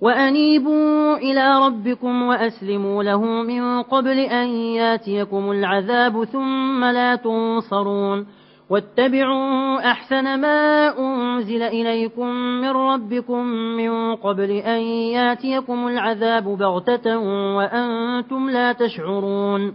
وأنيبوا إلى ربكم وأسلموا له من قبل أن ياتيكم العذاب ثم لا تنصرون واتبعوا أحسن ما أنزل إليكم من ربكم من قبل أن ياتيكم العذاب بغتة وأنتم لا تشعرون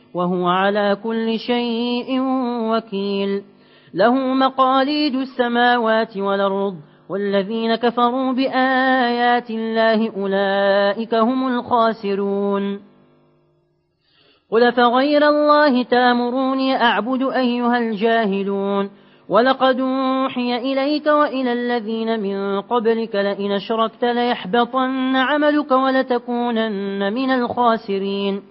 وهو على كل شيء وكيل. له مقاليد السماوات والأرض والذين كفروا بآيات الله أولئك هم الخاسرون. قل فغير الله تامروني أعبد أيها الجاهلون؟ ولقد أوحي إليك وإلى الذين من قبلك لئن أشركت ليحبطن عملك ولتكونن من الخاسرين.